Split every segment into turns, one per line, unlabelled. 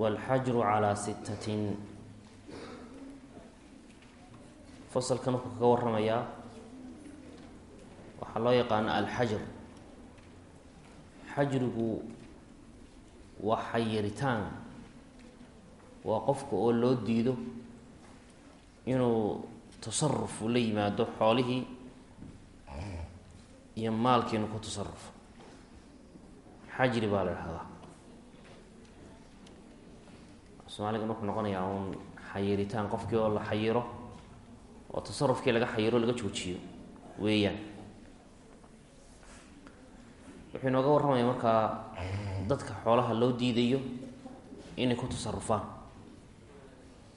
wاlxajru calىa sittatin fasalkan wuxuu kaga waramayaa waxaa loo yaqaana alxajr xajrigu waa xayiritaan waa qofka oo loo diido inuu tasaruf la yimaado xoolihii iyo maalkii inuu ku tasarufo xajri baa la dhahdaa soomaaligan wuxuu noqonayaa uun xayiritaan qofkii oo la xayiro oo tasarufkii laga xayiro laga joojiyo weeyaan. Wuxuu inooga warramaya markaa dadka xoolaha loo diidayo inay ku tasarufaan.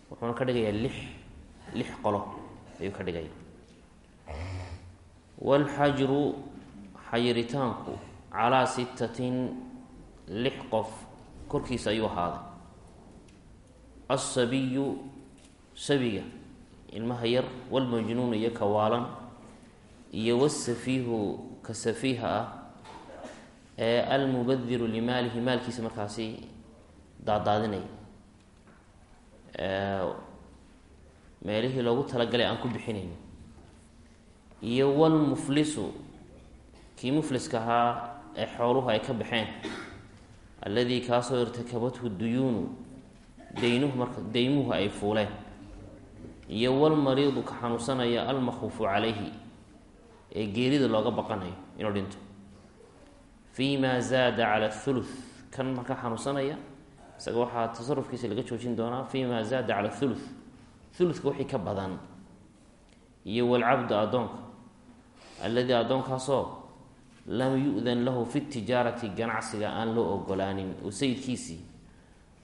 Wuxuuna ka dhigayaa lix lix qolo ayuu ka dhigaya waalxajru xayiritaanku calaa sittatin lix qof korkiisa ayuu ahaaday alsabiyu sabiga ilmaha yar walmajnuun iyo kawaalan iyo wasafiihu ka safiiha ah ee almubadiru limaalihi maalkiisa markaasi daadaadinaya meelihii loogu talagalay aan ku bixinayn iyo walmuflisu kii mufliska ahaa ee xooluhu ay ka baxeen alladii kaasoo irtakabathu duyuunu daynuhu marka daymuhu ay fuuleen. Iyo walmariidu ka xanuunsanaya almakhuufu calayhi ee geerida looga baqanayo inuu dhinto. Fii ma zaada cala thuluth kan marka xanuunsanaya isaga waxaa tasarufkiisa laga joojin doonaa fii ma zaada cala thuluth. Thuluthka wixii ka badan. Iyo walcabdu addoonka alladii addoonkaasoo lam yu-dan lahu fi tijaarati ganacsiga aan loo ogolaanin oo sayidkiisii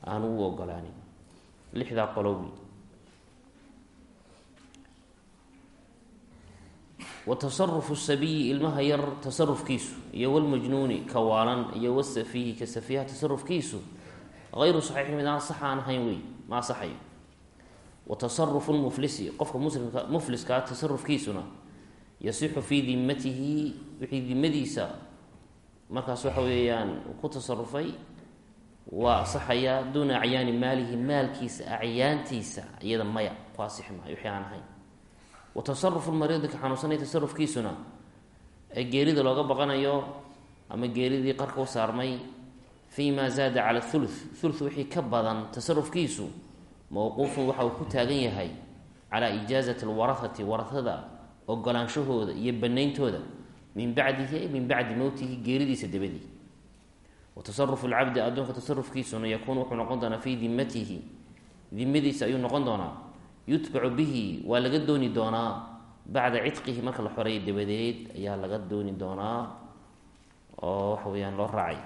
aan u ogolaanin lixdaa qolowi wa tasarufu sabiyi ilmaha yar tasarufkiisu iyo walmajnuuni ka waalan iyo wasafiihi ka safiiha tasarufkiisu hayru saxiixin mid aan sax aan ahayn wey ma asaxayo wa tasarufu lmuflisi qofka muslimka mufliskaa tasarufkiisuna yasixu fii dimatihi wixii dimadiisa markaas waxa weeyaan ku tasarufay waa asaxayaa duuna acyaani maalihi maalkiisa acyaantiisa iyada maya ku asixi maayo wixii wa tasarufu lmariidi ka xanuunsanaya tasarufkiisuna ee geerida looga baqanayo ama geeridii qarka u saarmay fii ma zaada cala thuluth thuluth wixii ka badan tasarufkiisu mowquufun waxa uu ku taagan yahay calaa ijaazati alwarahati warahada ogolaanshahooda iyo banayntooda min bacdihi min bacdi mowtihi geeridiisa dabadii watasarufu lcabdi addoonka tasarufkiisuna yakuunu wuxuu noqon doonaa fii dimatihi dimadiisa ayuu noqon doonaa. Yutbacu bihi waa laga dooni doonaa. Bacda cidqihi marka la xoreeya dabadeed ayaa laga dooni doonaa. Oo waxa weyaan loo raacay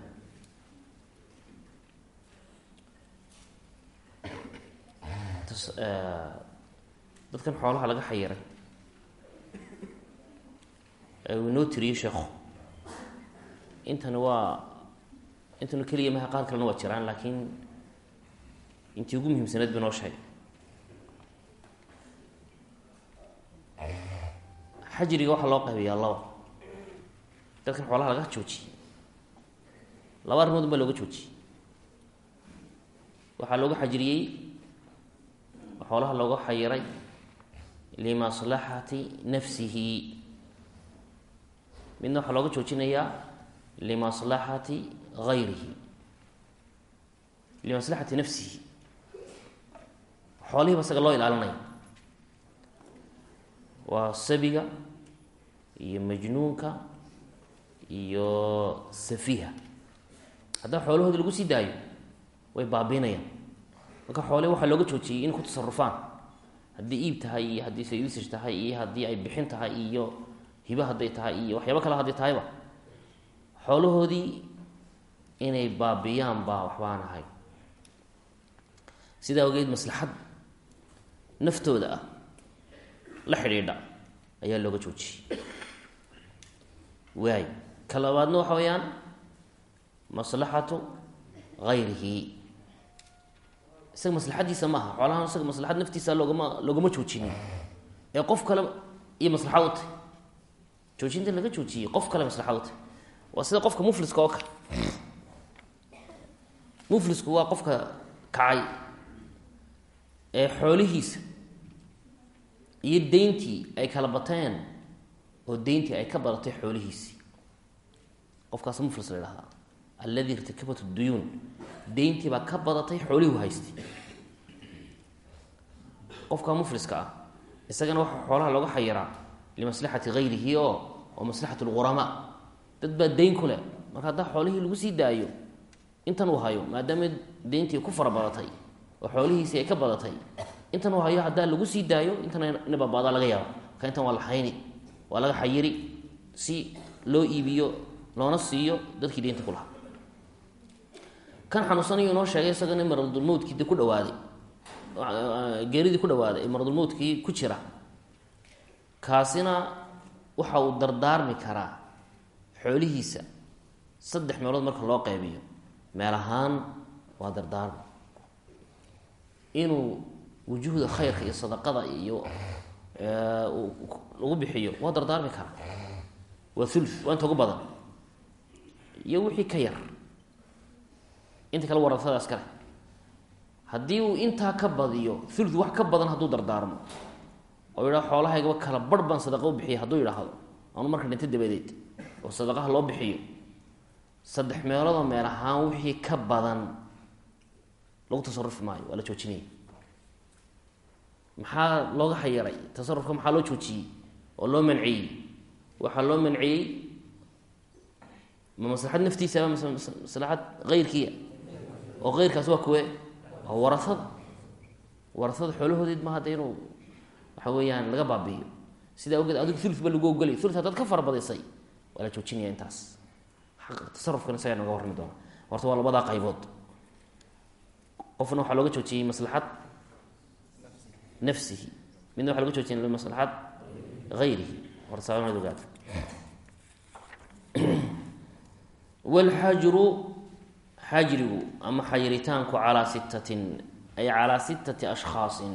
dadkan xoolaha laga xayiray. Uu inoo tiriyey sheekhu. Intana waa intanu keliya maha qaar kalena waa jiraan laakiin intii ugu muhiimsanayd ba noo sheegay xajriga waxaa loo qaybiyaa laba dadkan xoolaha laga joojiyey laba arrimood un baa looga joojiyey waxaa looga xajriyey xoolaha looga xayiray limaslaxati nafsihi. Midna waxaa looga joojinayaa limaslaxati gayrihi limaslaxati nafsihi. Xoolihiiba isaga loo ilaalinaya waa sabiga iyo majnuunka iyo safiha haddana xoolahoodi lagu sii daayo way baabiinayaan marka xoole waxaa looga joojiyey in ku tasarufaan haddii iib tahay iyo haddii sayusage tahay iyo haddii ay bixin tahay iyo hibo hadday tahay iyo waxyaabo kale hadday tahayba xoolahoodii inay baabiyaan baa waxbaan ahay. Sidaa ogeed maslaxad naftooda ah la xidhiidha ayaa looga joojiyey waay. Ka labaadna waxa weeyaan maslaxatu hayrihi isaga maslaxadiisa maaha. Xoolahan isaga maslaxad naftiisa loogama loogama joojinin. Ee qof kale iyo maslaxad u tahy joojinta laga joojiyey qof kale maslaxad u waa sida qofka mufliska oo kale muflisku waa qofka kacay. Ee xoolihiisa iyo deyntii ay kala bateen oo deyntii ay ka badatay xoolihiisii qofkaas muflis la idhahdaa alladii irtakabat duyuun deyntii baa ka badatay xoolihuu haystay qofka mufliska ah isagana waxaa xoolaha looga xayiraa limaslaxati hayrihi oo oo maslaxat lghuramaa dad baa deyn ku marka haddaa xoolihii lagu sii daayo intan uu hayo maadaama deyntii ku fara badatay oo xoolihiisii ay ka badatay intan uu hayo haddaa lagu sii daayo intan ina baabaadaa laga yaaba marka intan waa la hayni waa laga xayiri si loo iibiyo loona siiyo dadkii deynta ku lahaa kan xanuunsanayo inoo sheegay isagana maradulmowtkii de ku dhawaaday. Geeridii ku dhawaaday ee maradulmowtkii ku jira. Kaasina waxa uu dardaarmi karaa xoolihiisa. Saddex meelood marka loo qeybiyo meel ahaan waa dardaarmi. Inuu wujuhda khayrka iyo sadaqada iyo lagu bixiyo waa dardaarmi karaa. Waa ulu waa inta ugu badan. Iyo wixii ka yar inta kale warasadaas kale. Haddii uu intaa ka badiyo ulu wax ka badan hadduu dardaarmo. Oo yidhaha xoolahaygaba kala barh baan sadaqa u bixiya hadduu yidhaahdo. Anu marka dhinta dabadeed oo sadaqaha loo bixiyo. Saddex meeloodoo meel ahaan wixii ka badan lagu tasarufi maayo waa la joojinaya maxaa looga xayiray tasarufka maxaa loo joojiyey? Oo loo manciyey. Waxaa loo manciyey ma maslaxad naftiisaba mise maslaxad heyrkiia oo heyrkaas waa kuwe waa warasada warasada xoolahoodid ma hadda inuu waxa weeyaan laga baabi'iyo. Sidaa ogeed adigu ulu ba lagu ogolay. Ulu haddaad ka farabadisay waa la joojinaya intaas. Tasarufkan isagaa naga warrami doona. Horta waa labadaa qaybood. Qofna waxaa looga joojiyey maslaxad nafsihi. Midna waxa loga joojiyay maslaxad hayrihi horta saabanaad ogaata walxajru xajrigu ama xayiritaanku calaa sittatin ay calaa sittati ashkhaasin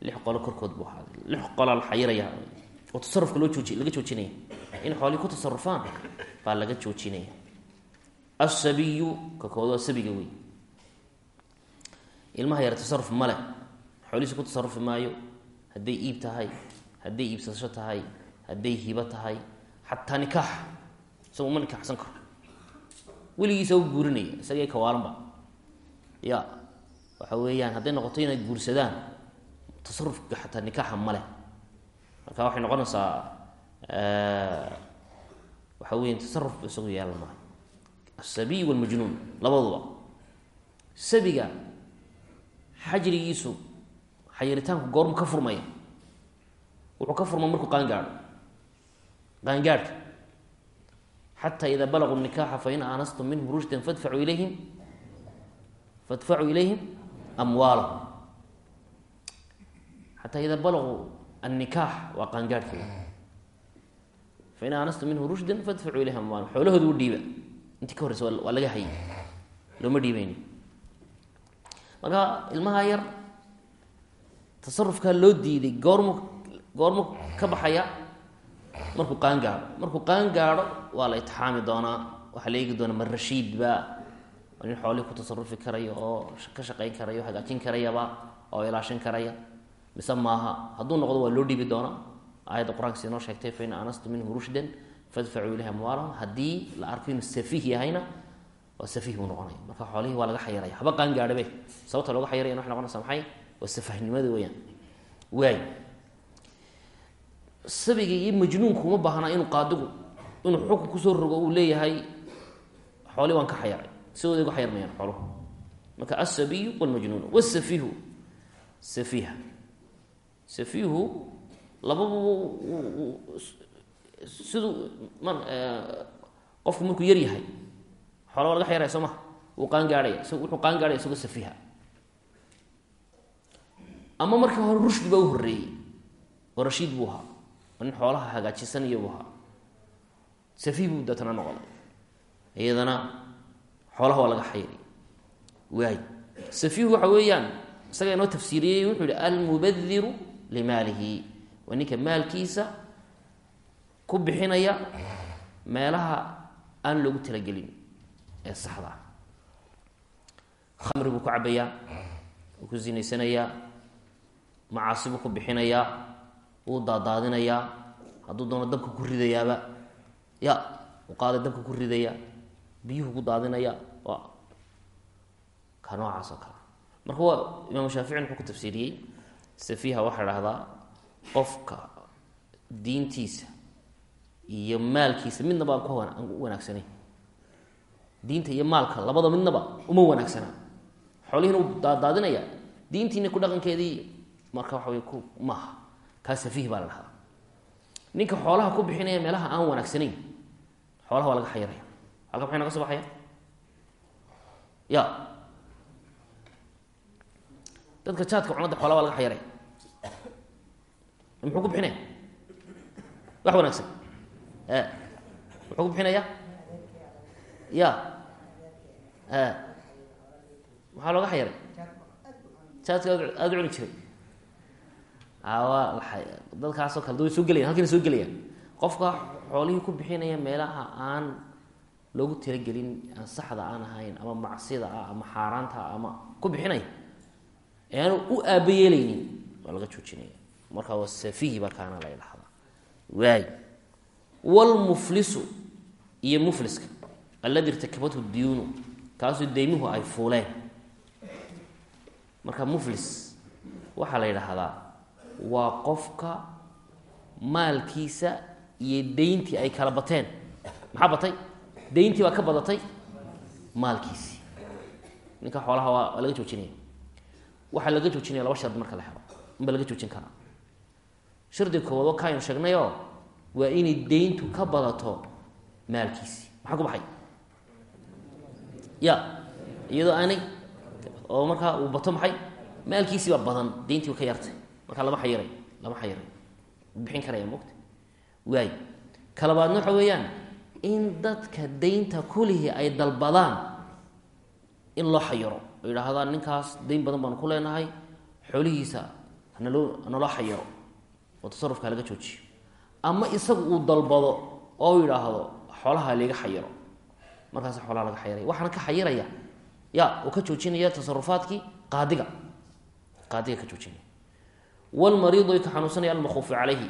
lix qolo korkood buu ahaaday lix qolaa la xayiraya oo tasarufka loo jooji laga joojinaya. In xoolihii ku tasarufaan baa laga joojinaya. Asabiyu ka kood waa sabiga ilmaha yar tasaruf male xoolihiisi ku tasarufi maayo hadday iib tahay hadday iibsasho tahay hadday hibo tahay xataa nikaax. Isaga uma nikaaxsan karo weligiisa u guurinaya. Isagay kawaalanba. Ya waxa weeyaan hadday noqoto inay guursadaan tasarufka xataa nikaaxa male marka waxay noqonaysaa waxa weya tasarufba isagu yeelan maayo asabiy walmajnuun labaduba. Sabiga xajrigiisu xayiritaanku goormu ka furmaya. Wuxuu ka furma markuu qaangaadho. Qaangaadhka xataa idaa balaguu nikaxa fain aanastum minhum rushdan fadfacuu ilayhim fadfacuu ilayhim amwaalahum xataa idaa balaguu annikaax waa qaangaadhka fain aanastum minhu rushdan fadfacuu ilayhim amwaalahum xoolahooda u dhiiba intii ka horreysa waa laga hayay looma dhiibeyn marka ilmaha yar tasarufkaa loo diiday goormu goormu ka baxaya markuu qaan gaadho markuu qaan gaadho waa la itixaami doonaa. Waxaa la eegi doonaa ma rashiid ba nin xoolihii ku tasarufi karaya oo ka shaqayn karaya o hagaajin karayaba oo ilaashin karaya mise maaha hadduu noqdo waa loo dhiibi doonaa. Aayadda qur'aanka si noo sheegtay fain anastu minhum rushdan fadfacuu ilayhi amwaalahum. Haddii la arko inuu safiih yahayna waa safiih buu noqonaya. Marka xoolihii waa laga xayiraya haba qaan gaadhabe sababta looga xayiraya waxay noqonaysaa maxay? Waa safahnimada weyaan waay sabiga iyo majnuunku uma baahnaa inuu qaadigu inuu xukun ku soo rogo uu leeyahay xooli waan ka xayiray sidooda uga xayirmayaan xooluhu marka asabiyu walmajnuun wasafiihu safiiha. Safiihu lababa siduu man qofku markuu yar yahay xoola waa laga xayraya soo maha wuu qaan gaadhaya s wuxuu qaan gaadhaya isagoo safiiha. Ama markii hore rushdi baa u horreeyey. Oo rashiid buu ahaa nin xoolaha hagaajisan iyo buu ahaa. Safiih buu deetana noqday. Iyadana xoolaha waa laga xayray waay. Safiihu waxa weeyaan isaga inoo tafsiiriyey wuxuu yihi almubadiru limaalihi. Waa ninka maalkiisa ku bixinaya meelaha aan loogu talagelin ee saxda ah. Khamri buu ku cabayaa wuu ku zinaysanayaa macaasi buu ku bixinayaa wuu daadaadinayaa hadduu doono dabka ku ridayaaba ya u qaaday dabka ku ridaya biyuhu ku daadinaya ka noocaas oo kale. Marka waa imaamu shaaficin wuxuu ku tafsiiriyey safiiha waxaa dhahdaa qofka diintiisa iyo maalkiisa midnaba aan ku wanaagsanayn. Diinta iyo maalka labada midnaba uma wanaagsana. Xoolihiina u daadaadinaya diintiina ku dhaqankeedii marka waxa wey maaha kaa safiih baa la dhahdaa ninka xoolaha ku bixinaya meelaha aan wanaagsanayn xoolaha waa laga xayiraya halka maxay naga soo baxaya ya. Dadka jaadka cunada xoolaha waa laga xayiraya muxuu ku bixinaya wax wanaagsan. E muxuu ku bixinaya ya. E maxaa looga xayiray jaadka aada cuni jiray awa dadkaasoo kale way soo gelayan halkina soo gelayaan qofka xoolihii ku bixinaya meelaha aan loogu talagelin aan saxda aan ahayn ama macsida ah ama xaaraanta ah ama ku bixinaya ee u aabayeelaynin waa laga joojinaya. Marka waa safihi baa kaana la dhahdaa waay. Wlmuflisu iyo mufliska aladi irtakabathu diyuunu kaasoo deymuhu ay fuuleen. Marka muflis waxaa la yidhaahdaa waa qofka maalkiisa iyo deyntii ay kala bateen. Maxaa batay? Deyntii baa ka badatay maalkiisii ninka xoolaha waa laga joojinaya waxaa laga joojinaya laba shardi marka la helo. Unba laga joojin karaa. Shardiga koowaad oo kaaynu sheegnayoo waa inay deyntu ka badato maalkiisii maxaa ku baxay? Ya iyadoo aanay oo markaa uu bato maxay? Maalkiisii baa badan. Deyntii ka yartay markaa lama xayiray lama xayiray bixin karaya mogta waay. Kalabaadna waxa weeyaan in dadka deynta kulihii ay dalbadaan in loo xayiro. Oo yidhaahdaan ninkaas deyn badan baanu ku leenahay xoolihiisa hanaloo hanaloo xayiro. Oo tasarufka laga joojiyo. Ama isagu uu dalbado oo yidhaahdo xoolaha liga xayiro. Markaas xoolaha laga xayiraya waxaana ka xayiraya ya uu ka joojinaya tasarufaadkii qaadiga. Qaadiga ka joojinaya wlmariidu ay ka xanuunsanaya almakhuufu calayhi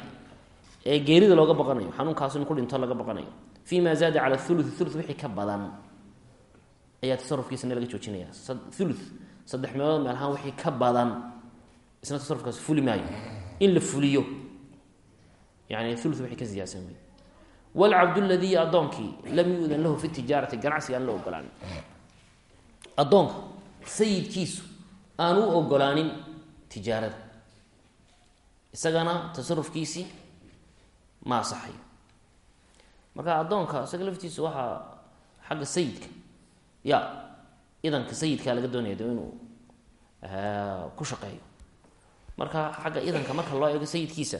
ee geerida looga baqanayo xanuunkaas in ku dhinto laga baqanayo fi ma zaada cala ulu ulu wixii ka badan ayaa tasarufkiisana laga joojinaya ulu saddex meelood meel ahaan wixii ka badan isna tasarufkaas fuli maayo in la fuliyo yani ulu wixii ka ziyaadsan wey wlcabd ladii addoonkii lam yudan lahu fi tijaarati ganacsiga aan la ogolaanin addoonka isagana tasarufkiisii ma asaxayo marka addoonka isaga laftiisu waxaa xagga sayidka ya idanka sayidkaa laga doonaya inuu ku shaqeeyo. Marka xagga idanka marka loo eego sayidkiisa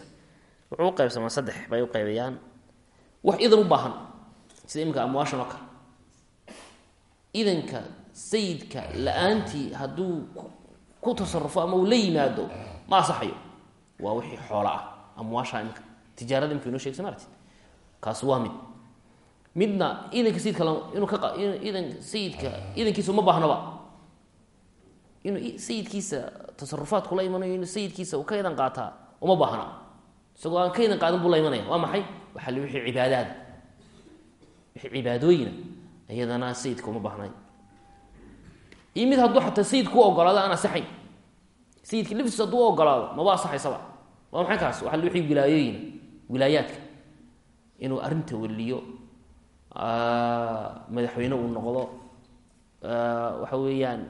wuxuu uqeybsamaa saddex bay uqeybayaan wax idan u baahan sida iminka amwaashan oo kale. Idanka sayidka la'aantii hadduu ku tasarufo ama uu la yimaado ma asaxayo waa wixii xoola ah. Amwaasha imika tijaarada imika inoo sheegsa maarti kaas waa mid. Midna idanka sayidka inuu ka idan sayidka idankiisa uma baahnaba inuu sayidkiisa tasarufaadku la imanayo inuu sayidkiisa uu ka idan qaataa uma baahna. Isagoo aan ka idan qaadan buu la imanaya. Waa maxay? Waxaa li wixii cibaadaada wixii cibaadooyina. Iyadana sayidka uma baahnay iyo mid xataa sayidku u ogolaado aan asaxayn sayidka laftiisa hadduu ogolaado maba asaxaysaba waa maxay kaas? Waxaa li wixii wilaayooyina wilaayaadka. Inuu arrinta weliyo madaxweyne uu noqdo waxa weeyaan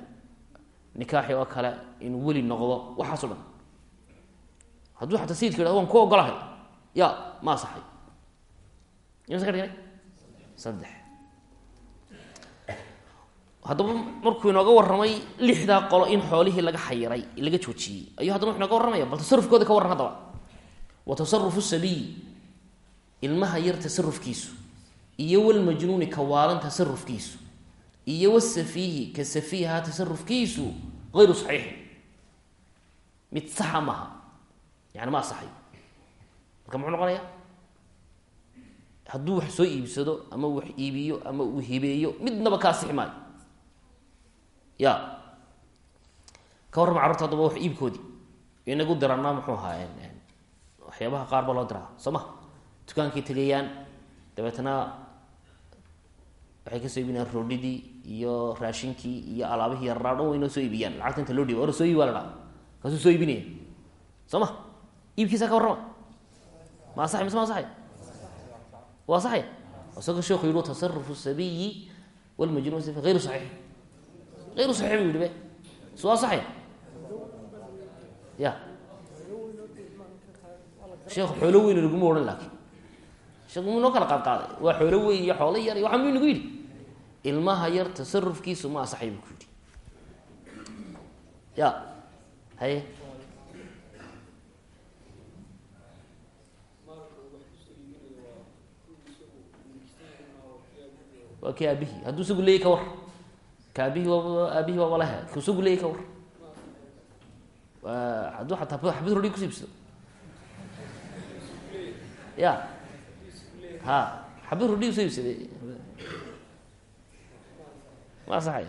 nikaaxi oo kale inuu weli noqdo waxaaso dhan. Hadduu xataa sayidka yidhahdo waan ku ogolahay ya ma asaxay imse ka dhignay haddaba markuu inooga warramay lixdaa qolo in xoolihii laga xayiray laga joojiyey ayuu haddana wuxu inooga warramaya bal tasarufkooda ka warran haddaba. Wa tasarufu sabiy ilmaha yar tasarufkiisu iyo walmajnuuni ka waalan tasarufkiisu iyo wasafiihi ka safiiha tasarufkiisu ayru saxiixin mid saxa maaha yani ma asaxay marka muxuu noqonaya hadduu wax soo iibsado ama wax iibiyo ama uu hibeeyo midnaba ka asixi ya. Ka warrama carurta haddaba wax iibkoodii. Inagu diranaa muxuu ahaa waxyaabaha qaar baa loo diraa soo ma? Dukaankay tegayaan dabeetna waxay ka soo iibinayaan roodhidii iyo raashinkii iyo alaabihii yarraa dhan way noo soo iibiyaan. Lacagta inta loo dhiiba or soo iibi waa la dhaha kaasuu soo iibinaya soo iibkiisa ka warrama ma asaxay mise ma asaxay waa asaxay isagoo sheeku yihi tasarufu sabiyi walmajnuun hayru saxiix ayru saxiix buu yihi be su asaxay ya sheekhu xoolo weyn laguma odhan laakiin sheekhu mu noo kala qaad qaaday waa xoolo weyn iyo xoolo yar iyo waxa mu nagu yidhi ilmaha yar tasarufkiisu ma asaxay buu ku yidhi ya haye waa isagu leeyay ka aabihii aabihii waaba lehe ku isagu leeyay ka war. Hadduu xataa xabad rodhi kusiibsado ya ha xabad rodhi u soo iibsaday ma asaxay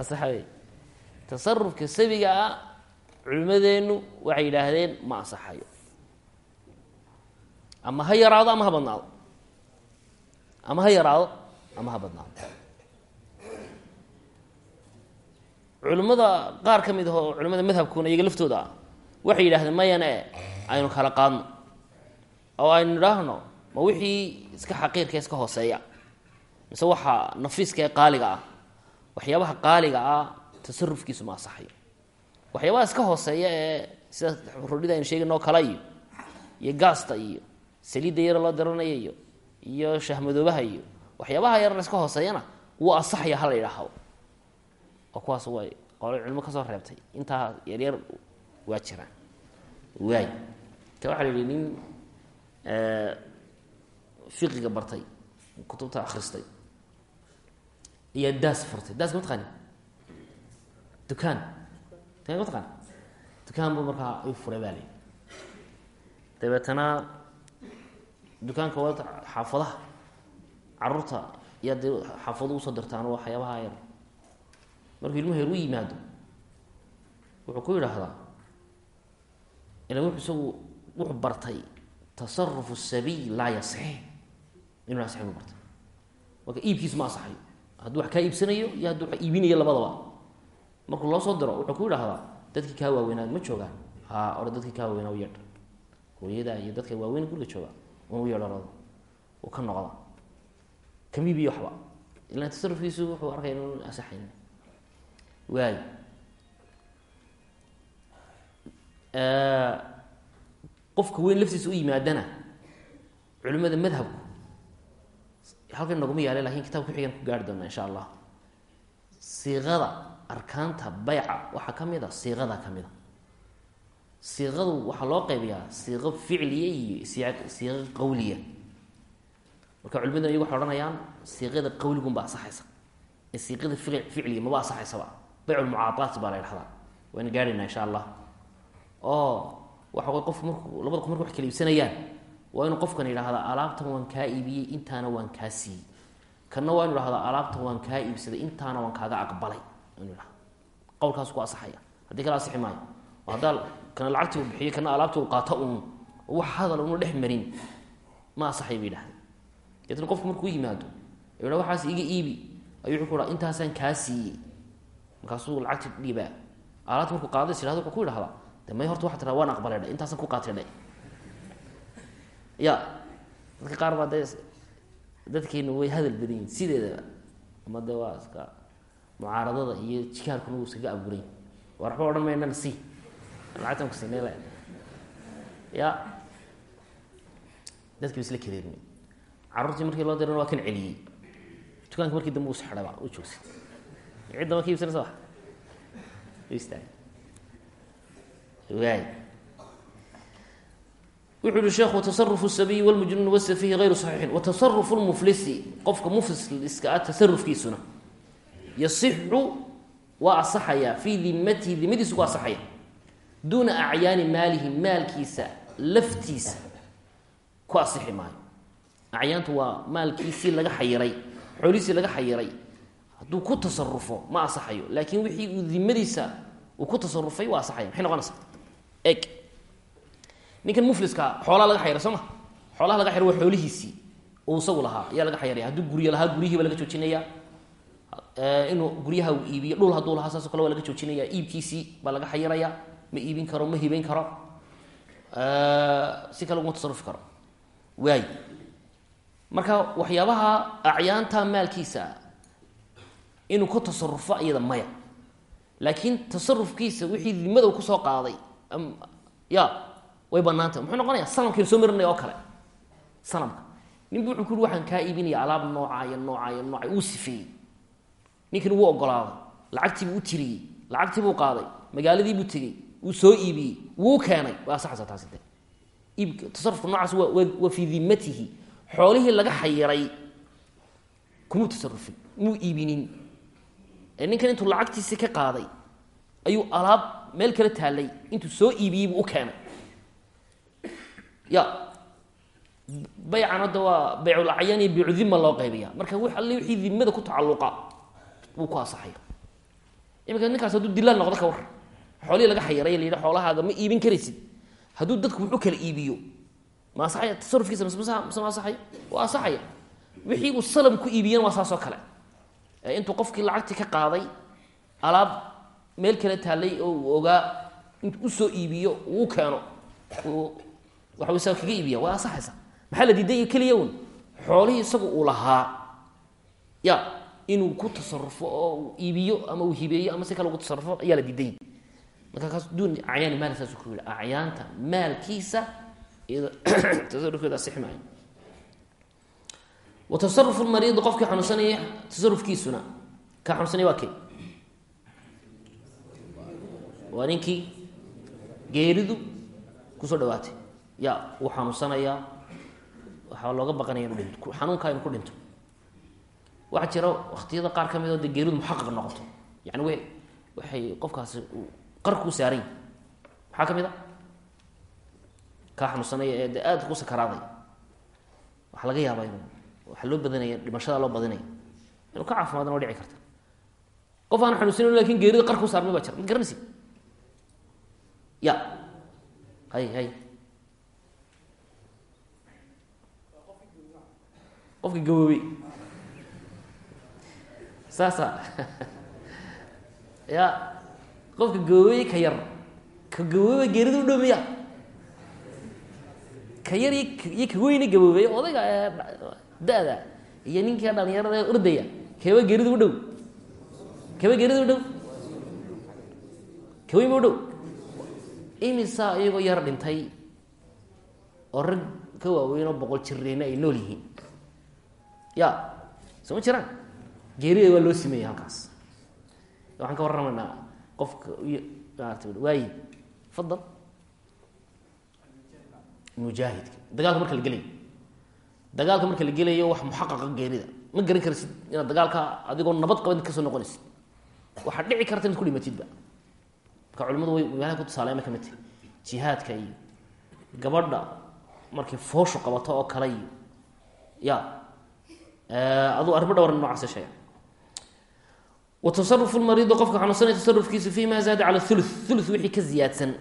asaxay tasarufka sabiga ah culimadeenu waxay yidhaahdeen ma asaxayo ama ha yaraado ama ha badnaado. Ama ha yaraado ama ha badnaado culimmada qaar ka mid ahoo culimada madhabkuna iyaga laftooda ah waxay yidhahdeen mayane aynu kala qaadno. Oo aynu idhaahno ma wixii iska xaqiirka iska hooseeya mise waxaa nafiiska ee qaaliga ah waxyaabaha qaaliga ah tasarufkiisu ma asaxayo waxyaabaha iska hooseeya ee sida rodhida aynu sheegaynoo kale iyo iyo gaasta iyo saliidda yar loo daranaya iyo iyo shahmadoobaha iyo waxyaabaha yaran iska hooseeyana wuu asaxaya hala yidhaahdo oo kuwaas way qolo culimo ka soo reebtay. Intaa yaryar waa jiraan. Waay. Ka waxaa la yihi nin fiqiga bartay kutubta akristay ayaa daas furtay. Daaska mataqaani dukaan. Dukaan mataqaani dukaan buu markaa u furay baa layihi dabeetana dukaanka waa xaafadaha carruurta yaa dee xaafadu u soo dirtaan waxyaabaha yar markuu ilmuhu yar u yimaado wuxuu ku yidhaahdaa ila wuxuu isagu wuxuu bartay tasarufu sabiy laa yasix inuu asix buu bartay. Marka iibkiisu ma asaxayo hadduu wax kaa iibsanayo iyo hadduu wax iibinayo labadaba. Markuu loo soo diro wuxuu ku yidhahdaa dadkii kaa waaweynaad ma joogaan ha ore dadkii kaa waaweynaa u yeedha. Hooyada iyo dadka waaweyn guriga jooga un u yeedharado uu ka noqda kamiibiyo waxba. Ilaan tasarufkiisu wuxuu arkay inuu asaxayn waay qofka weyn laftiisa u yimaadana culimada madhabku halkan naguma yaalla laakiin kitabka kuxigan ku gaari doona insha allah. Siiqada arkaanta bayca waxaa ka mid a siiqada ka mid a. Siiqadu waxaa loo qaybiyaa siiqo ficliya iyo siiqo qawliya. Marka culimaduna iyagu waxay odhanayaan siiqada qawligunba asaxaysa ee siiqada ficliya maba asaxaysaba bayculmucaadaat baa la ydhahdaa wayna gaadhaynaa insha allah oo waxa way qofku markuu labada qof marku wax kala iibsanayaan waa inuu qofkan yidhaahdaa alaabtan waan kaa iibiyey intaana waan kaa siiyey kanna waa inu alaabtan waan kaa iibsaday intaana waan kaaga aqbalay inu idhahda qowlkaas ku asaxaya haddii kala asixi maayo haddaa kana lacagtii uu bixiyo kana alaabtii uu qaato uun wax hadal una dhex marin ma asaxay bay yidhahdeen deetna qofku markuu yimaado waxaas iga iibi ayuu wuxuu ku dhaha intaasaan kaa siiyey markaasuu lacagti dhiibaa. Alaabta markuu qaadays yihahdo wuxuu ku yidhahdaa de may horta waxa tiraa waan aqbalay dhe intaasaan ku qaatay dhe ya dadka qaar baa dee dadkeenu way hadal badan yihiin sideedaba ama de waa iska mucaaradada iyo jikaarkuna uu iskaga abuuray. War waxba odhan maynana si lacagtan ku siinay ya dadki ba isla kareermay carruurtii markii loo dirana waa kan celiyey. Dukaanka markii dambe u sexdhaba u joogsay cidda ma ka iibsanaysa wa istaag waay wuxu uhi sheekhu tasarufu sabiyi wlmujnuun wasafihi hayru saxiixin watasarufu lmuflisi qofka mufliska ah tasarufkiisuna yasixu waa asaxayaa fii dimatihi dimadiisu ku asaxaya duuna acyaani maalihi maalkiisa laftiisa ku asixi maayo acyaantu waa maalkiisii laga xayiray xoolihiisii laga hadduu ku tasarufo ma asaxayo laakiin wixii uu dimadiisa uu ku tasarufay waa asaxaya maxay noqonaysaa? Eg. Ninkan mufliska xoolaa laga xayray soo xoolaha laga xayray waa xoolihiisii uu isagu lahaa ayaa laga xayraya hadduu guryo lahaa guryihiiba laga joojinaya inuu guryaha uu iibiyo dhul hadduu lahaa saasoo kale waa laga joojinaya iibkiisii baa laga xayiraya ma iibin karo ma hibayn karo. Si kale uguma tasarufi karo. Waay. Marka waxyaabaha acyaanta maalkiisa inuu ku tasarufo iyada maya. Laakiin tasarufkiisa wixii dimada ku soo qaaday ya way banaantah muxuu noqonaya sanamkaynu soo marinaya oo kale. Sanamka ninbu wuxuu ku waxaan kaa iibinaya alaab noocayo noocayo nooca uu sifeeyey. Ninkani wuu ogolaaday. Lacagtiibuu u tiriyey. Lacagtiibuu qaaday. Magaaladiibuu tegey. Wuu soo iibiyey. Wuu keenay. Waa asaxaysa taasi de iib tasarufka noocaas waa waa fii dimatihi xoolihii laga xayiray kumuu tasarufin? Muu iibinin ee ninkan intuu lacagtiisii ka qaaday ayuu alaab meel kala taalay intuu soo iibiyey buu u keenay. Ya baycan hadda waa bayculacyan iyo baycudima loo qaybiya marka w alle wixii dimada ku tacaluqa wuu ku asaxaya iminka ninkaas hadduu dilaal noqdo ka war. Xoolihii laga xayiray la yidhi xoolahaaga ma iibin karaysid. Hadduu dadku wuxuu kala iibiyo. Ma asaxaya tasarufkiisa ma asaxaya waa asaxaya wixii uu salam ku iibiyana waa saasoo kale intuu qofkii lacagtii ka qaaday alaab meel kala taalay oo uu ogaa intuu u soo iibiyo uu keeno. Waxau isaga kaga iibiya waa asaxaysa maxaa la diiday keliya un xoolihii isagu uu lahaa. Ya inuu ku tasarufo oo iibiyo ama uu hibeeyo ama si kale ugu tasarufo ayaa la diiday. Marka duun acyaani maali saasuu ku yihi acyaanta maalkiisa tasarufkeeda asixi wa tasarufu lmariidi qofkii xanuunsanaya tasarufkiisuna ka xanuunsanaya waa kee? Waa ninkii geeridu ku soo dhawaatay. Ya uu xanuunsanayaa waxaa looga baqanaya inu dhinto. Xanuunkaa inu jira waktiyada qaar ka mid oo de geeridu muxaqaq noqoto. Yani w waxay qofkaasi qarku u saaran yahi maxaa ka mid a? Kaa xanuunsanaya ee de ku sakaraaday. Waxaa laga yaabaa inu waxaa loo badanaya dhimashada loo badinaya. Inuu ka caafimaadna waa dhici karta qof aan xanuunsanan laakiin geerida qarku saarmay baa jira. Ma garanaysi ya. Hay hay. Qofka gaboobey saasa. Ya. Qofka gaboobey ka yar. Ka gaboobey geerida u dhow ka yar iyo ka weyne gaboobey odayga da-da iyo ninkia dhalinyarada ordaya keeba geerida u dhow keeba geerida u dhow ka weyn ba u dhow imisa iyagoo yar dhintay oo rag ka waaweyn oo boqol jirreena ay nool yihiin ya soo ma jiraan geerida waa loo simeeyey halkaas waxaan ka warramaynaa qofka maarata waayi fadal mujaahidka dagaalka marka la gelayo dagaalka marka la gelayo wax muxaqaqa geerida ma garan karsid inaad dagaalka adigoo nabad qaba ka soo noqonaysid. Waxaad dhici karta inaad ku dhimatidba. Marka culimadu way meelaha ku tusaaleema ka mid tahay jihaadka iyo gabadha markay fooshu qabato oo kale iyo ya aduu arrimo dhowr noocaasa sheega wa tasarufu qofka xanuunsanaya tasarufkiisu fi ma zaada cala thulu thulu wixii ka ziyaadsan.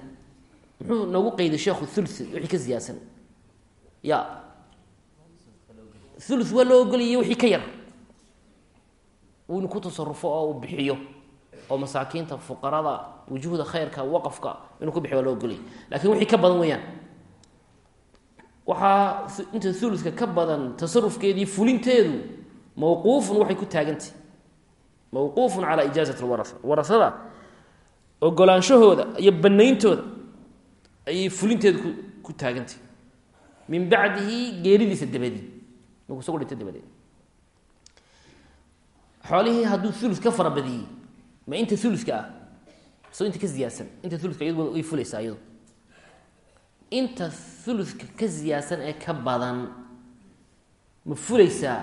Muxuu noogu qeyday sheekhu thulu wixii ka ziyaadsan? Ya thulu waa loo ogolaya wixii ka yar. Inu ku tasarufo oo uu bixiyo oo masaakiinta fuqarada wujuhda khayrka waqafka inuu ku bixiyo waa loo ogolaya laakiin wixii ka badan weeyaan. Waxaa inta thuluka ka badan tasarufkeedii fulinteedu mawquufun waxay ku taagantah mawquufun calaa ijaazat lwaraa warasada ogolaanshahooda iyo banayntooda ayay fulinteedu ku taagantay. Min bacdihi geeridiisa dabadeed xoolihii hadduu ulu ka farabadiyey ma inta uluka ah so inta ka ziyaadsan inta uluka iyadu way fulaysaa iyadu inta uluka ka ziyaadsan ee ka badan ma fulaysaa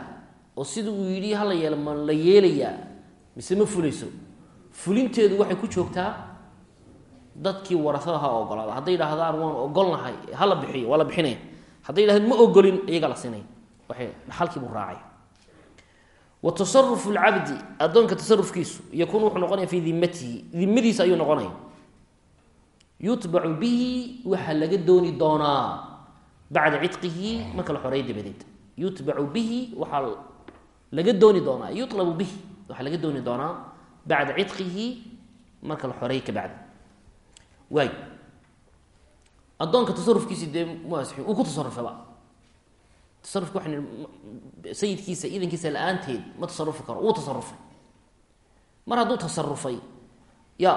oo sida uu yidhi hala yeelo ma la yeelayaa. Mise ma fulayso. Fulinteedu waxay ku joogtaa dadkii warasada ha ogolaada hadday idhaahdaan waan ogolnahay hala bixiyo waa la bixinaya. Hadday yidhahdeen ma ogolin iyagaa la siinaya tasarufu lcabdi addoonka tasarufkiisu yakuunu wuxuu noqonaya fii dimatihi dimadiisa ayuu noqonaya yutbacu bihi waxaa laga dooni doonaa bacda cidqihi marka la xoreeyo dabadeed yutbacu bihi waxaa laga dooni doonaa yulabu bihi waxaa laga dooni doonaa bacda cidqihi marka la xoreeyo ka bacdi. Waay. Addoonka tasarufkiisi dee uu ku tasarufaba tasarufki waxaan sayidkiisa idankiisa la'aanteed ma tasarufi karo wuu tasarufay mar hadduu tasarufay ya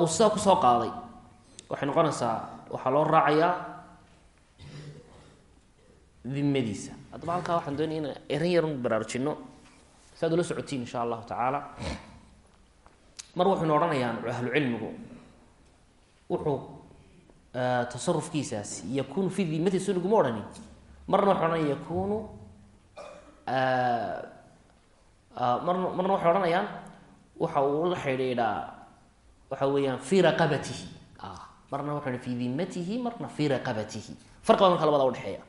uu sidaa ku soo qaaday. Waxay noqonaysaa waxaa loo raacayaa dimadiisa haddaba halkaa waxaan doonaya in eran yaran baraarujino si aad ula socotiin insha allahu tacaala. Mar waxaynu odhanayaan ahlucilmigu wuxuu tasarufkiisaasi yakunu fi dimatiisa laguma odhanin marna waxay odhanaya yakunu marna marna waxay odhanayaan waxa uu la xidhiidhaa waxa weeyaan fii raqabatihi marna waxau fi dimatihi marna fii raqabatihi farqibaa marka labada udhexeeya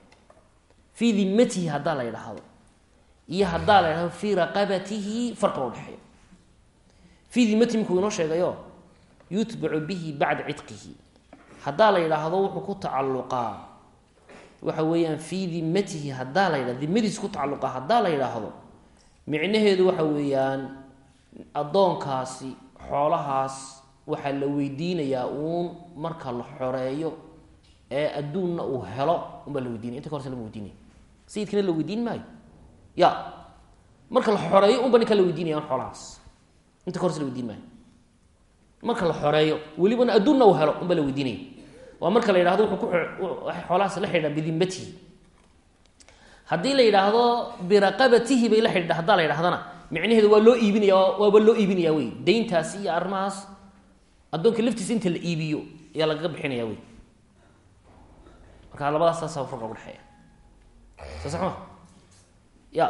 fii dimatihi haddaa la yidhaahdo iyo haddaa la yidhahdo fii raqabatihi farqiba udhexeeya fii dimatihi markuu inoo sheegayo yutbacu bihi bacda cidqihi haddaa la yidhaahdo wuxuu ku tacalluqaa. Waxa weeyaan fii dimatihi haddaa la yidhahdo dimadiisa ku tacalluqaa haddaa la yidhaahdo micnaheedu waxa weeyaan addoonkaasi xoolahaas waxaa la weydiinayaa uun marka la xoreeyo ee adduunna uu helo unbaa la weydiinaya. Inta ka lama weydiinaya. Sayidkina la weydiin maayo? Ya. Marka la xoreeyo unba ninkaa la weydiinaya xoolahaas. Inta ka la weydiin maayo. Marka la xoreeyo welibana adduunna uu helo unbaa la weydiinaya waa marka la yidhahdo wuxuu ku xoolahaas la xidhiidhaa bidimmatihi haddii la yidhaahdo biraqabatihi bay la xidhiidha haddaa la yidhahdana micnaheedu waa loo iibinaya waaba loo iibinaya wey. Dayntaasi iyo arrimahaas addoonka laftiisa inta la iibiyo ayaa lagaga bixinaya wey. Marka labadaas saasa farqa udhexeeya soo sax ma ya.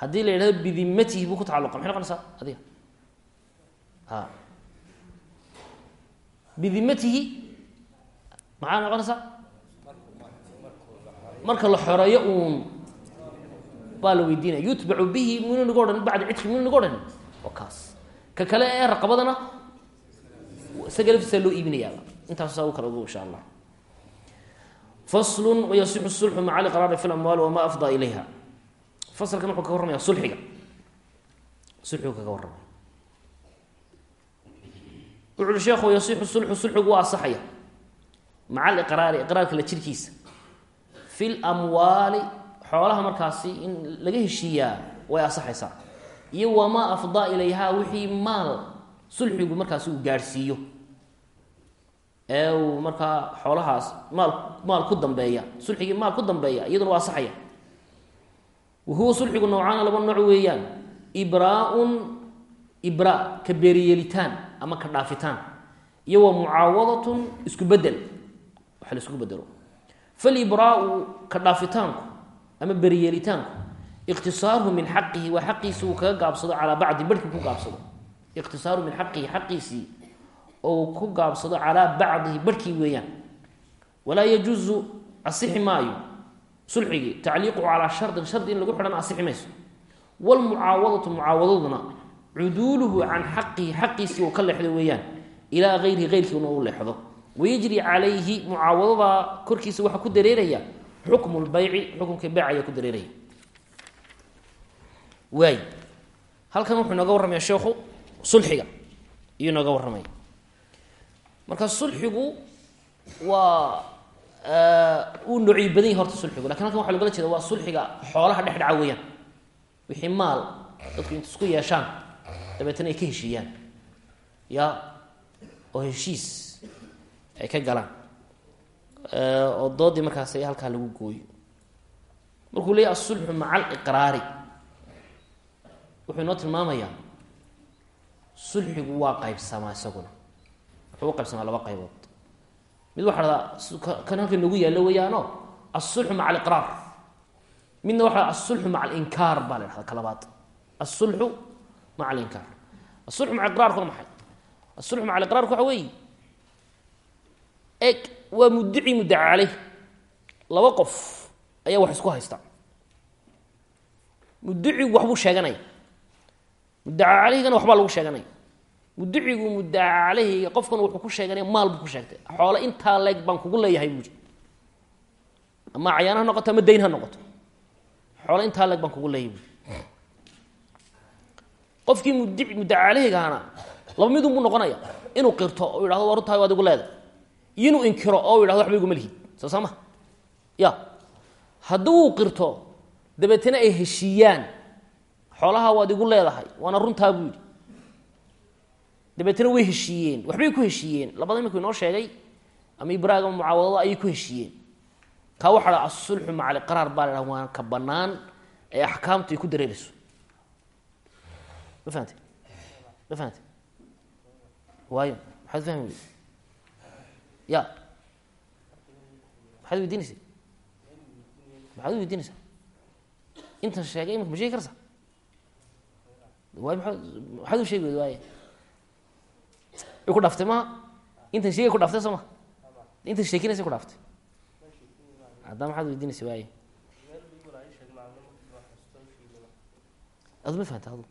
Haddii la yidhahdo bidimmatihi buu ku tacalluqa maxay noqonaysaa? Adiga. A bidimmatihi maxaa noqonaysaa marka la xoreeyo uun baa la weydiinaya yutbacu bihi minu nagu odhan bacda cidki minu nagu ka kale ee raqabadana isaga laftiisa loo iibinayaaba intaasaa u kala insha allah. Faslu wayasixu sulxu maca liqraari fi lamwaali wama afdaa ilayha. Fasalkan wuxuu kaga warramaya sulxiga sulxigu kaga warramaya wuxu uhi sheekhu yasixu sulxu sulxigu waa asaxaya maca aliqraari iqraarka la jirkiisa. Fi lamwaali xoolaha markaasi in laga heshiiyaa way asaxaysaa iyo wamaa afdaa ilayhaa wixii maal sulxigu markaasi uu gaadhsiiyo. Ee uu markaa xoolahaas maal maal ku dambeeya sulxigii maal ku dambeeya iyaduna waa asaxaya wa huwa sulxigu noocaana laba nooc weeyaan. Ibraa-un ibraa ka beeriyeelitaan ama ka dhaafitaan. Iyo wa mucaawadatun isku bedel waxa la isku bedelo. Falibraau ka dhaafitaanku ama beriyeelitaanku ikhtisaaruhu min xaqihi waa xaqiisi uu kaga gaabsado calaa bacdi barhkii ku gaabsado. Ikhtisaaruhu min xaqihi xaqiisii ou ku gaabsado calaa bacdihi barhkii weeyaan. Walaa yajuusu asixi maayo sulxigii tacliiquhu calaa shardin shardi in lagu xidhana asixi mayso. Wlmucaawadatu mucaawadaduna cuduuluhu can xaqihi xaqiisii uu ka leexdo weeyaan ilaa gayrihi geyrkiina u leexdo wayajri calayhi mucaawadada korkiisa waxaa ku dareeraya xukmu lbayci xukumka beyc ayaa ku dareeraya waay halkan wuxuu inooga warramaya sheekhu sulxiga iyuu inooga warramaya marka sulxigu waa uu noocyo badan yahy horta sulxigu laakiin halkan waxa logala jeeda waa sulxiga xoolaha dhex dhaca weeyaan wixii maal dadku inta isku yeeshaan dabeetana ay ka heshiiyaan ya oo heshiis ay ka galaan. Oo doodii markaas ay halkaa lagu gooyo. Markuu leeyahy asulxu maca aliqraari wuxuu inoo tilmaamayaa sulxigu waa qaybsamaa isaguna. Wuxuu u qaybsamaa laba qaybood. Mid waxa dhahdaa kan halka nagu yaallo weeyaano asulxu maca aliqraar midna waxa dhada asulxu maca alinkaar baa la dhahda ka labaad asulxu maca alinkaar asulxu maca iqraarku waa maxay? Asulxu maca aliqraarku waxa weeye eg waa muddici muddaca caleyh laba qof ayaa wax isku haysta. Mudicigu waxbuu sheeganaya muddaca caleyhigana waxbaa lagu sheeganaya mudicigu muddaca caleyhiga qofkan wuxuu ku sheeganaya maal buu ku sheegtay. Xoole intaa leeg baan kugu leeyahay buuri ama cayaan noqoto ama dayn ha noqoto. Xoole intaa leeg baan kugu leeyahay buuri qofkii mudi muddaca caleyhigahana laba midun buu noqonaya. Inuu qirto oo yidhahdo waa runtahay waad igu leedahay inuu inkiro oo yidhahdo waxba iguma lihid soo saa ma ya. Haddii uu qirto dabeetana ay heshiiyaan. Xoolaha waad igu leedahay waana runtaa buu yidhi. Dabeetana way heshiiyeen. Waxbay ku heshiiyeen. Labada iminku inoo sheegay ama ibraag ama mucaawadada ayay ku heshiiyeen. Kaa waxaa dha asulxu maca aliqraar baa la dhaha waana ka bannaan ee axkaamtu ay ku dareerayso ma fahamte ma fahamte waayo maxaad fahmi ya maxaad weydiinaysa maxaad weydiinaysaa? Intan sheegay imika ma sheegi karsa waay maa maxaad u sheegi weyda waay way ku dhaftay maha intan sheegay ku dhaftay soo ma? Intan sheekinaysa ku dhaftay haddaa maxaad weydiinaysa waaye? Adu ma fahamta adu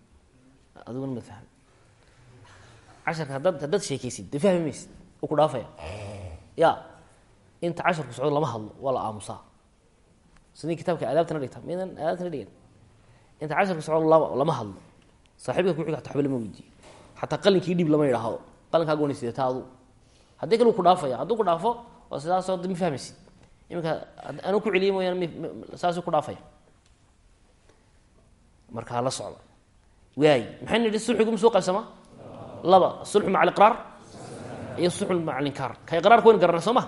adiguna ma fahmi casharka haddaad haddaad sheekaysid maysid. U ku ya inta casharku socdo lama hadlo waa la aamusaa. Sidii kitaabka aadaabtana dhigta midan aadaabtana dhigan inta casharku socdo lama hadlo. Saaxiibka kuxiga hata waxba lama weydiiyo xataa qalinkii dhib lama yidhaahdo qalinkaaga wana sidata adu haddii kale u ku dhaafaya hadduu ku dhaafo waa sidaasoo ma fahmaysid. Iminka anuu ku celiya mooyaane saasuu ku dhaafaya. Markaa la socda waay maxay nidhi sulxigu masuu qaybsamaa laba sulxu maca aliqraar iyo sulxu maca alinkaar ka iqraarka waynu garanay soo maha?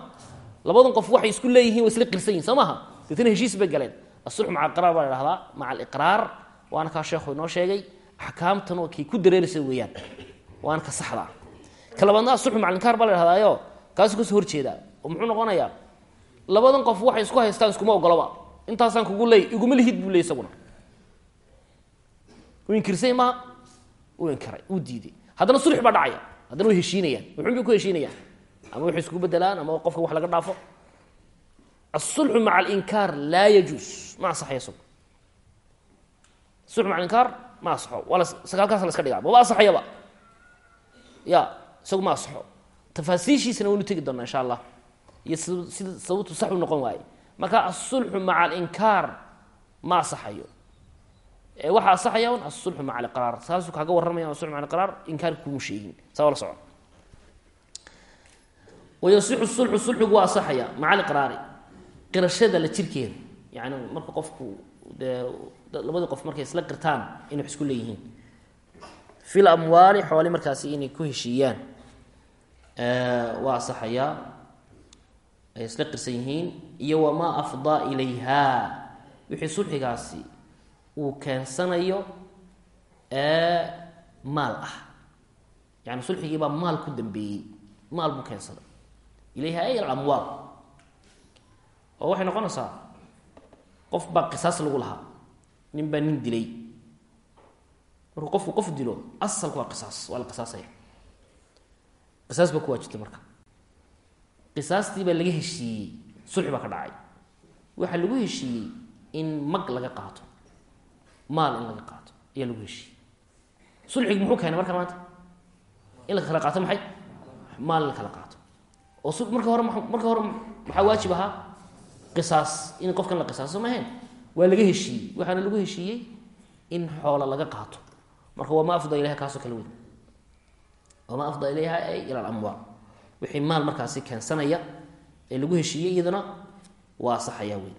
Labadan qof waxay isku leeyihiin way isla qirsan yihiin soo maha? Deetana heshiis bay galeen. Asulxu maca aliqraar baa la dhahdaa maca aliqraar. Waana kaa sheekhu inoo sheegay axkaamtan oo kay ku dareeraysa weeyaan. Waana ka saxda ka labaadna asulxu maca alinkaar baa la dhahdaayo kaasuu ka soo horjeedaa oo muxuu noqonayaa labadan qof waxay isku haystaan iskuma ogolaba intaasaan kugu leey haddana way heshiinayaan wuxun bay ku heshiinayaan ama waxay isku bedelaan ama qofka wax laga dhaafo. Asulxu maca alinkaar laa yajuus ma asaxaya isagu sulxu maca alinkaar ma asaxo waa la la iska dhigaa. Maba asaxayaba ya isagu ma asaxo tafaasiishiisana waynu tegi doonaa insha allah. Iyo si sida sababtu sax u noqon waaye. Marka asulxu maca alinkaar ma asaxayo waxaa asaxaya un asulxu maca aliqraar saasuu kaaga warramaya asulxu maca aliqraar inkaarka kuma sheegin. Saa la soco wayasixu sulxu sulxigu waa asaxaya maca aliqraari qirashada la jirkeeda yani marka qofku dee qof markay isla qirtaan inay wax isku leeyihiin. Fil amwaali xoole markaasi inay ku heshiiyaan waa asaxayaa ay isla qirsan yihiin iyo wamaa afdaa ilayha. Wixii sulxigaasi uu keensanayo maal ah. Yani sulxigiibaa maal ku dambeeyey. Maal buu keensaday. Ilayha ay alamwaal oo waxay noqonaysaa qof baa qisaas lagu lahaa. Nin baa nin dilay. Markuu qofku qof dilo asalku waa qisaas waa la qisaasaya. Qisaas baa ku waajibtay marka. Qisaastii baa laga heshiiyey. Sulxi baa ka dhacay. Waxaa lagu heshiiyey in mag laga qaato maal in laga qaato ayaa lagu heshiiyey sulxigu muxuu keenay marka maanta? In la kala qaato maxay? Maal in la kala qaato. Oo marka hore marka hore maxaa waajib ahaa? Qisaas in qofkan la qisaaso maaheen waa laga heshiiyey. Waxaana lagu heshiiyey in xoola laga qaato. Marka wamaa afda ilayha kaasoo kale wey wamaa afda ilayha ay ila alamwaal wixii maal markaasi keensanaya ee lagu heshiiyey iyadana waa asaxayaa wey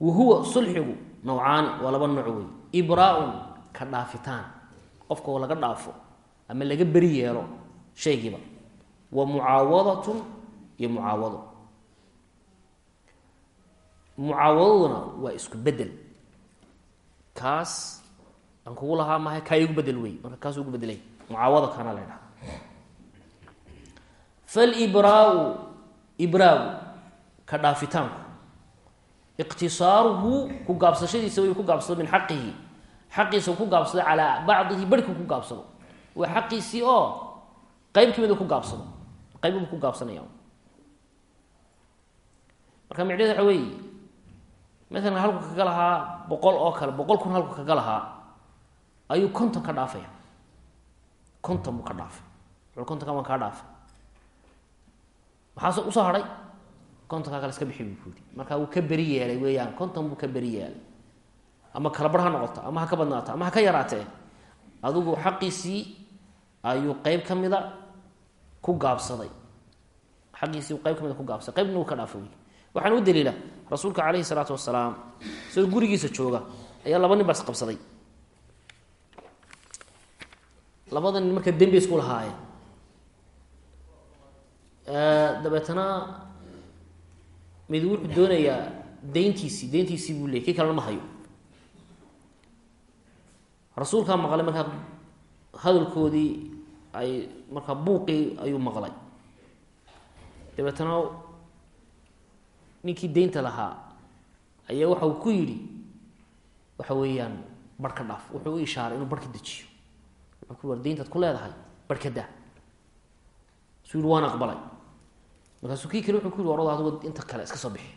wa huwa sulxigu nawcaani waa laba nooc wey ibraaun ka dhaafitaan. Qofka laga dhaafo ama laga beri yeelo shaygiiba. Wa mucaawadatun iyo mucaawado. Mucaawadaduna waa isku bedel. Kaas aan kugu lahaa maha kaa igu bedel wey marka kaas ugu bedelay mucaawada kana la ydhaha falbraau ibraagu ka dhaafitaanku iqtisaaruhu ku gaabsashadiisa way ku gaabsado min xaqihi. Xaqiisa ku gaabsado calaa bacdihi barhku ku gaabsado. Waa xaqiisii oo qeyb ka mid ku gaabsado. Qaybu ku gaabsanaya marka micneheed waxa weeye maalan halku kaga lahaa boqol oo kale boqol kun halku kaga lahaa ayuu konton ka kontonkaa kale iska bixi buu kuudi marka wuu ka beri yeelay weeyaan konton buu ka beri yeelay. Ama kala ha noqoto ama ha ka badnaato ama ha ka yaraatee. Adigu xaqiisii ayuu qeyb ka mida ku gaabsaday. Xaqiisii qeyb ka mida ku gaabsaday. Qeybna wuu ka dhaafay. Waxaana u daliila rasuulka caleyhi salaatu wasalaam isagoo gurigiisa jooga ayaa laba nin isqabsaday labada nin marka dembi isku lahaayeen. Dabeetana mid wuxuu doonayaa deyntiisii deyntiisii buu leeyay kii kalena ma hayo. Rasuulkaa maqlay markaa hadalkoodii ay markaa buuqii ayuu maqlay. Dabeetana ninkii deynta lahaa ayaa waxa uu ku yidhi waxa weeyaan barh ka dhaaf. Wuxuu u ishaaray inuu barh ka dejiyo. Wuxuu ku war deyntaad ku leedahay barh ka waan aqbalay markaasuu kii kale wuxuu ku yidhi warada adigo inta kale iska soo bixi.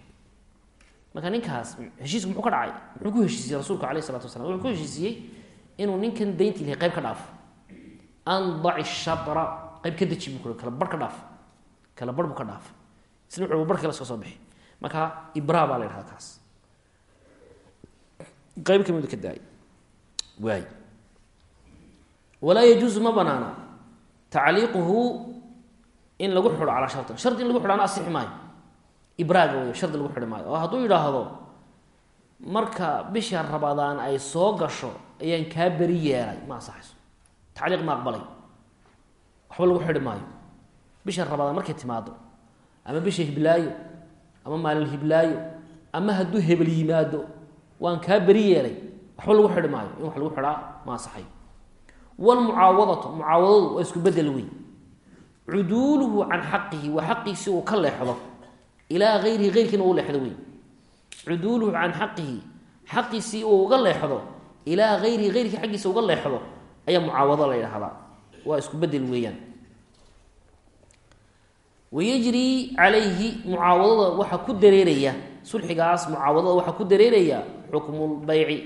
Marka ninkaas heshiisku muxuu ka dhacay. Muxuu ku heshiisiyey rasuulku alayh isalatu waslam wuxuu ku heshiisiyey inuu ninkan deynti lahay qayb ka dhaafo andaci shatra qayb ka deji buu ku kala ka dhaaf. Kala bar buu ka dhaafay isna wuxuu bar kale iska soo bixi. Marka ibra baa la yidhahda kaas. Qayb ka mid ka daay. Waay. Walaa yajuusu ma banaana. Tacliiquhu in lagu xidho calaa shartin. Shardi in lagu xidhaana asixi maayo. Ibraaga wey shardi lagu xidhi maayo. Oo hadduu yidhaahdo marka bisha rabadaan ay soo gasho ayaan kaa beri yeelay ma asaxayso tacliiq ma aqbalay. Waxba lagu xidhi maayo. Bisha rabadaan markay timaado ama bisha hiblaayo ama maalin hiblaayo ama hadduu hebel yimaado waan kaa beri yeelay. Waxba lagu xidhi maayo. In wax lagu xidhaa ma asaxayo wlmucaawadatu mucaawadadu waa isku bedel wey cuduuluhu can xaqihi waa xaqiisi uu ka leexdo. Ilaa ayrihi eyrkiina u leexdo wey cuduuluhu can xaqihi xaqiisii uu uga leexdo. Ilaa ayrihi eyrkii xaggiisa uga leexdo ayaa mucaawado la yidhaahdaa. Waa isku bedel weeyaan. Wayajri calayhi mucaawadada waxaa ku dareeraya sulxigaas mucaawadada waxaa ku dareeraya xukmulbeyci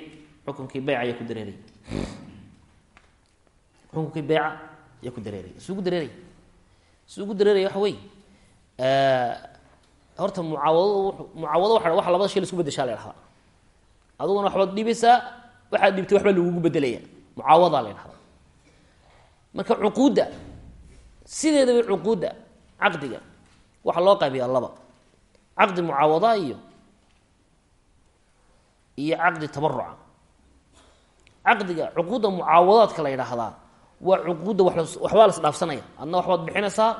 xukunkii beyc ayaa ku dareeraya. Xukunkii beyca ayaa ku dareeraya. Suu ku dareeraya suu ku dareeraya waxa wey horta mucaawado mucaawado waa labada shay la isku bedeshaa la ydhahdaa aduguna waxbaad dhibaysaa waxaad dhibtay waxbaa lagugu bedelaya mucaawadaa la ydhahdaa marka cuquudda sideedaba cuquudda caqdiga waxaa loo qaybiyaa laba. Caqdi mucaawada iyo iyo caqdi tabaruca caqdiga cuquudda mucaawadaadka la yidhaahdaa waa cuquudda wa waxbaa las dhaafsanaya adna waxbaad bixinaysaa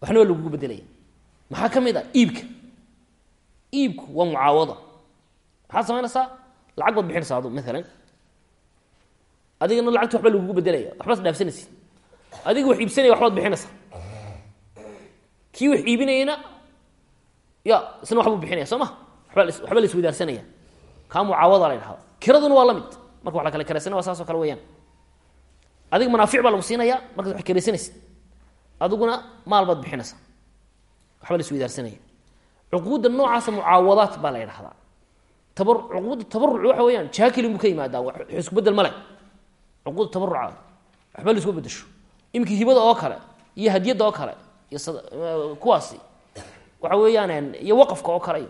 waxna waa lagugu bedelaya. Maxaa ka mid ah? Iibka. Iibku waa mucaawada. Maxaad samaynaysaa? Lacag baad bixinaysaa adu maalan adigana lacagti waxbaa lagugu bedelaya. Waxbaad dhaafsanaysid adiga wax iibsanaya waxbaad bixinaysaa. Kii wax iibinayana ya isna waxbuu bixinaya soo ma? Waxba la iswadaarsanaya kaa mucaawada la ydhahda kiraduna waa adiga manaafic baa lagu siinaya markaad wax karaysanaysid adiguna maal baad bixinaysaa. Waxba la iswadaarsanaya cuquudda noocaasa mucaawadaat baa la ydhahdaa tabar cuquudda tabaruc waxa weyaan jaakilin buu ka yimaadaa. Isku bedel male cuquudda tabaruca waxba la isku bedesho iminka hibada oo kale iyo hadiyadda oo kale iyo kuwaasi. Waxa weeyaan iyo waqafka oo kale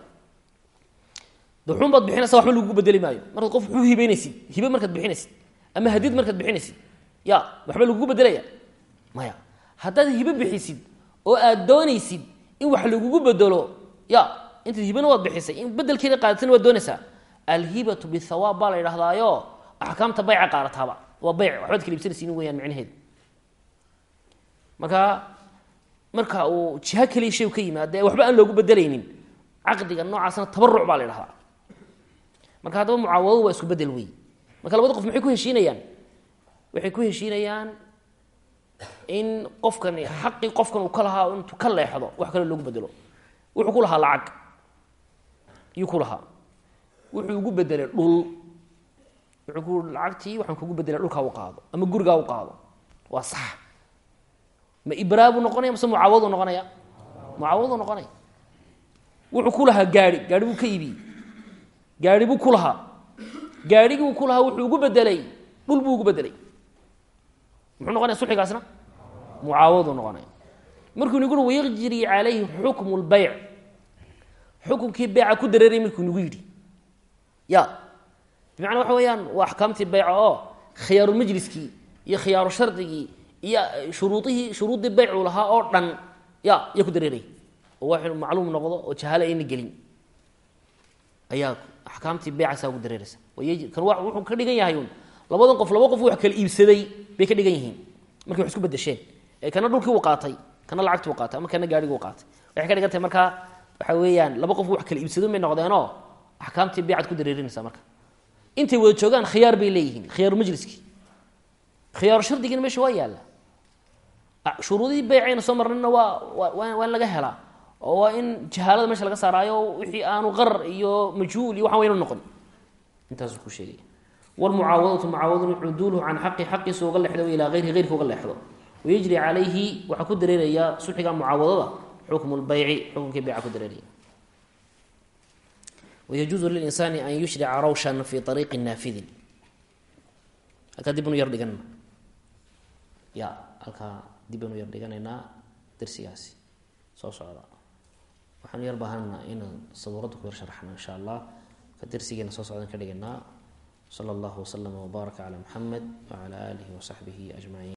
duxuun baad bixinaysa waxba lagugu bedeli maayo. Markaad qof wuxuu hibeynaysid hibe markaad bixinaysid ama hadiyad markaad bixinaysid ya waxba lagugu bedelaya maya haddaad hibe bixisid oo aad doonaysid in wax lagugu bedelo ya intaad hibena waad bixisay in bedelkeeda qaadatana waad doonaysaa. Alhibatu bithawaab baa la yidhahdaayo axkaamta bayca qaadataaba waa beyc waxbaad kala ibsanaysiin weyaan micnaheedu. Marka marka uu jiho keliya shay ka yimaade waxba aan loogu bedelaynin caqdiga noocaasna tabaruc baa la idhahdaa marka haddaba mucaawadadu waa isku bedel wey marka labada qof maxay ku heshiinayaan waxay ku heshiinayaan in qofkani xaqii qofkan uu ka lahaa intuu ka leexdo wax kale loogu bedelo wuxuu ku lahaa lacag. Yuu ku lahaa. Wuxuu ugu bedelay dhul. Wuxuu ku lacagtii waxaan kugu bedelay dhulkaa u qaado ama gurigaa u qaado. Waa sax. Ma ibraa buu noqonaya mase mucaawadu noqonaya? Mucaawadu noqonaya. Wuxuu ku lahaa gaari gaari buu ka iibiyey. Gaari buu ku lahaa. Gaarhigii uu ku lahaa wuxuu ugu bedelay dhul buu ugu bedelay muxuu noqonaya sulxigaasna? Mucaawadu noqonaya. Markuu nagu ui wayajri calayhi xukmu lbayc xukunkii beyca ku dareeray markuu nagu yidhi. Ya bimacnaa waxa weeyaan waa axkaamtii beyca oo khiyaarulmajliskii iyo khiyaaru shardigii iyo shuruudihii shuruuddii beycuu lahaa oo dhan ya ya ku dareeray. Oo wax macluum noqdo oo jahaale ayna gelin. Ayaa axkaamtii beycaasaa ugu dareeraysa. Kan wuxuu ka dhigan yahay un labadan qof laba qof wax kala iibsaday bay ka dhigan yihiin. Markay wax isku bedesheen ee kana dhulkii uu qaatay kana lacagtii u qaatay ama kana gaarhigii u qaatay. Waxay ka dhigan tahay markaa waxa weeyaan laba qof wax kala iibsado may noqdeenoo axkaamtii beycad ku dareerinaysaa marka. Intay wada joogaan khiyaar bay leeyihiin khiyaaru majliskii. Khiyaaru shardigiina meesha waa yaalla. Shuruudihii beycayna soo marnayna waa waa in laga helaa oo waa in jahaalada meesha laga saaraayo wixii aanu qarar iyo majhuul iyo waxan wayna noqon. Intaasuu ku sheegaya wlmucaawadatu mucaawadun cuduuluhu can xaqi xaqiisa uga leexdo ilaa ayrihi eyrka uga leexdo. Wayajri calayhi waxaa ku dareeraya sulxiga mucaawadada xukmu lbayci xukunkii beyca ku dareeraya. Wayajuuzu lilinsaani an yushrica rawshan fi ariiqi naafidin. Halkaa dib anu yar dhiganna ya halkaa dib anu yar dhiganaynaa darsigaasi. Soo socda. Waxaanu yar baahanna inaan sabuuradda ku slى اllah wslm wbaark عlى mxamed wعlى alih وsaxbih aجmaciin